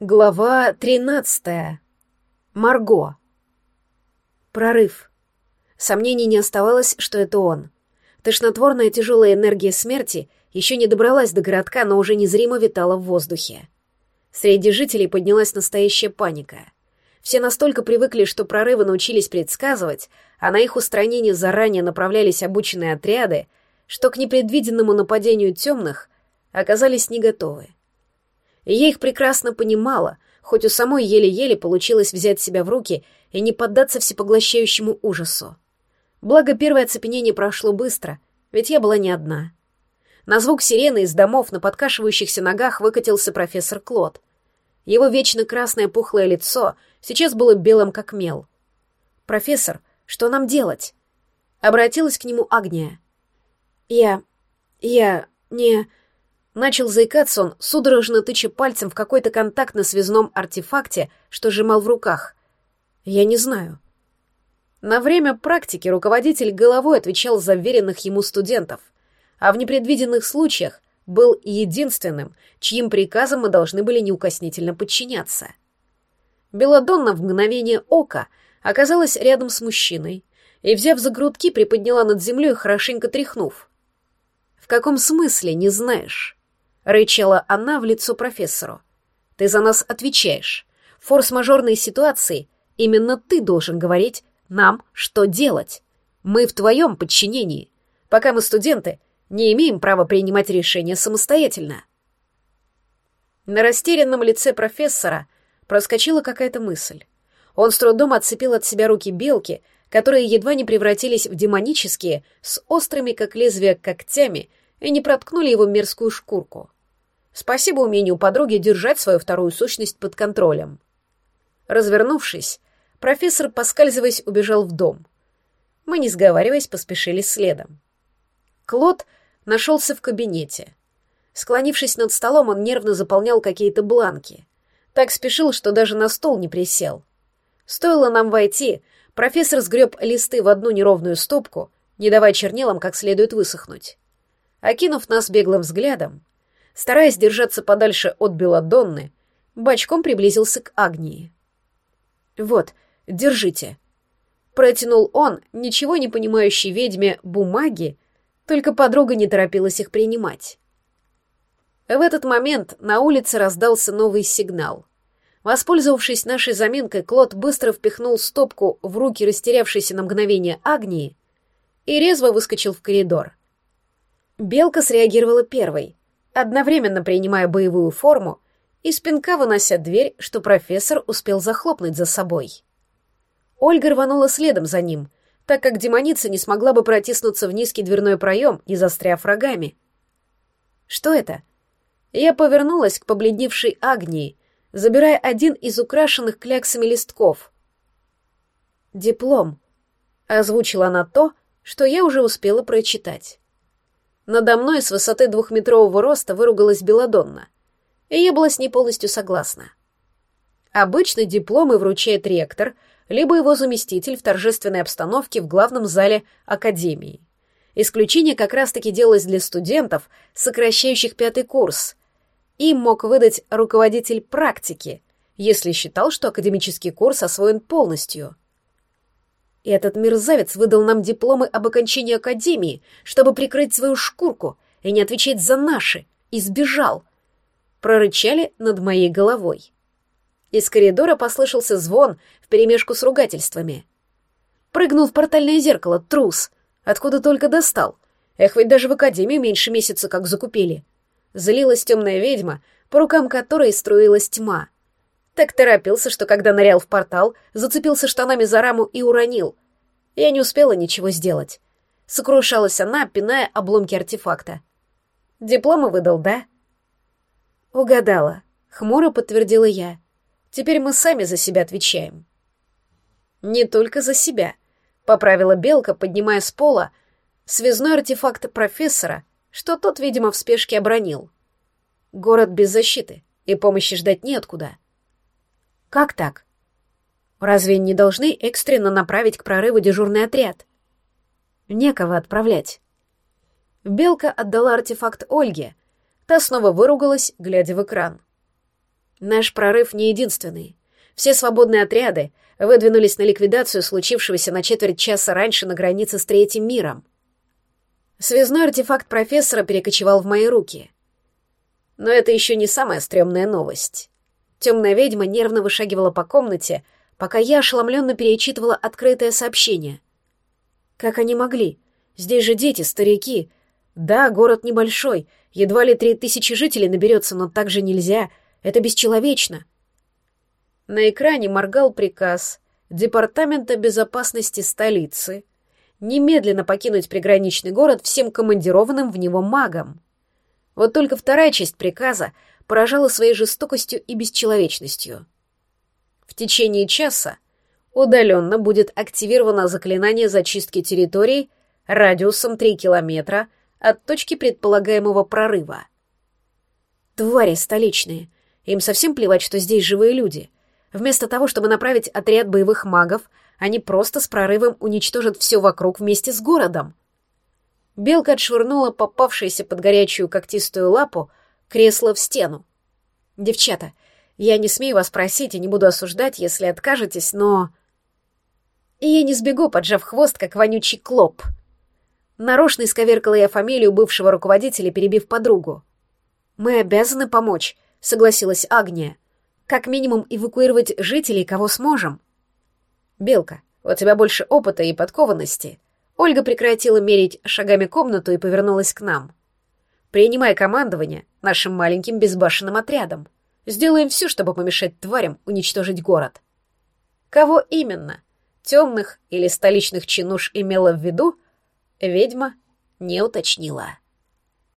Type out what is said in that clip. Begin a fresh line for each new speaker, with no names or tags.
Глава тринадцатая. Марго. Прорыв. Сомнений не оставалось, что это он. Тошнотворная тяжелая энергия смерти еще не добралась до городка, но уже незримо витала в воздухе. Среди жителей поднялась настоящая паника. Все настолько привыкли, что прорывы научились предсказывать, а на их устранение заранее направлялись обученные отряды, что к непредвиденному нападению темных оказались не готовы. И я их прекрасно понимала, хоть у самой еле-еле получилось взять себя в руки и не поддаться всепоглощающему ужасу. Благо, первое оцепенение прошло быстро, ведь я была не одна. На звук сирены из домов на подкашивающихся ногах выкатился профессор Клод. Его вечно красное пухлое лицо сейчас было белым как мел. «Профессор, что нам делать?» Обратилась к нему Агния. «Я... я... не...» Начал заикаться он, судорожно тыча пальцем в какой-то контакт на связном артефакте, что сжимал в руках. Я не знаю. На время практики руководитель головой отвечал за веренных ему студентов, а в непредвиденных случаях был единственным, чьим приказам мы должны были неукоснительно подчиняться. Беладонна в мгновение ока оказалась рядом с мужчиной и, взяв за грудки, приподняла над землей, хорошенько тряхнув. «В каком смысле, не знаешь?» Рычала она в лицо профессору. Ты за нас отвечаешь. В форс-мажорной ситуации именно ты должен говорить нам, что делать. Мы в твоем подчинении. Пока мы студенты, не имеем права принимать решения самостоятельно. На растерянном лице профессора проскочила какая-то мысль. Он с трудом отцепил от себя руки белки, которые едва не превратились в демонические, с острыми, как лезвие, когтями, и не проткнули его мерзкую шкурку. Спасибо умению подруги держать свою вторую сущность под контролем. Развернувшись, профессор, поскальзываясь, убежал в дом. Мы, не сговариваясь, поспешили следом. Клод нашелся в кабинете. Склонившись над столом, он нервно заполнял какие-то бланки. Так спешил, что даже на стол не присел. Стоило нам войти, профессор сгреб листы в одну неровную стопку, не давая чернилам как следует высохнуть. Окинув нас беглым взглядом, Стараясь держаться подальше от Беладонны, бочком приблизился к Агнии. «Вот, держите». Протянул он, ничего не понимающей ведьме, бумаги, только подруга не торопилась их принимать. В этот момент на улице раздался новый сигнал. Воспользовавшись нашей заминкой, Клод быстро впихнул стопку в руки растерявшейся на мгновение Агнии и резво выскочил в коридор. Белка среагировала первой, одновременно принимая боевую форму и спинка вынося дверь, что профессор успел захлопнуть за собой. Ольга рванула следом за ним, так как демоница не смогла бы протиснуться в низкий дверной проем, не застряв рогами. «Что это?» Я повернулась к побледневшей Агнии, забирая один из украшенных кляксами листков. «Диплом», — озвучила она то, что я уже успела прочитать. Надо мной с высоты двухметрового роста выругалась Беладонна, и я была с ней полностью согласна. Обычно дипломы вручает ректор, либо его заместитель в торжественной обстановке в главном зале академии. Исключение как раз-таки делалось для студентов, сокращающих пятый курс. Им мог выдать руководитель практики, если считал, что академический курс освоен полностью — и этот мерзавец выдал нам дипломы об окончании академии, чтобы прикрыть свою шкурку и не отвечать за наши, и сбежал. Прорычали над моей головой. Из коридора послышался звон вперемешку с ругательствами. Прыгнул в портальное зеркало, трус. Откуда только достал. Эх, ведь даже в академию меньше месяца как закупили. Злилась темная ведьма, по рукам которой струилась тьма — так торопился, что когда нырял в портал, зацепился штанами за раму и уронил. Я не успела ничего сделать. Сокрушалась она, пиная обломки артефакта. Дипломы выдал, да? Угадала. Хмуро подтвердила я. Теперь мы сами за себя отвечаем. Не только за себя. Поправила Белка, поднимая с пола связной артефакт профессора, что тот, видимо, в спешке обронил. Город без защиты, и помощи ждать неоткуда. Как так? Разве не должны экстренно направить к прорыву дежурный отряд? Некого отправлять. Белка отдала артефакт Ольге. Та снова выругалась, глядя в экран. Наш прорыв не единственный. Все свободные отряды выдвинулись на ликвидацию случившегося на четверть часа раньше на границе с Третьим миром. Связной артефакт профессора перекочевал в мои руки. Но это еще не самая стрёмная новость. Темная ведьма нервно вышагивала по комнате, пока я ошеломленно перечитывала открытое сообщение. Как они могли? Здесь же дети, старики. Да, город небольшой, едва ли три тысячи жителей наберется, но так же нельзя. Это бесчеловечно. На экране моргал приказ Департамента безопасности столицы немедленно покинуть приграничный город всем командированным в него магам. Вот только вторая часть приказа поражала своей жестокостью и бесчеловечностью. В течение часа удаленно будет активировано заклинание зачистки территорий радиусом 3 километра от точки предполагаемого прорыва. Твари столичные. Им совсем плевать, что здесь живые люди. Вместо того, чтобы направить отряд боевых магов, они просто с прорывом уничтожат все вокруг вместе с городом. Белка отшвырнула попавшееся под горячую когтистую лапу кресло в стену. «Девчата, я не смею вас просить и не буду осуждать, если откажетесь, но...» И я не сбегу, поджав хвост, как вонючий клоп. Нарочно исковеркала я фамилию бывшего руководителя, перебив подругу. «Мы обязаны помочь», — согласилась Агния. «Как минимум эвакуировать жителей, кого сможем». «Белка, у тебя больше опыта и подкованности». Ольга прекратила мерить шагами комнату и повернулась к нам. «Принимай командование нашим маленьким безбашенным отрядом. Сделаем все, чтобы помешать тварям уничтожить город». Кого именно? Темных или столичных чинуш имела в виду, ведьма не уточнила.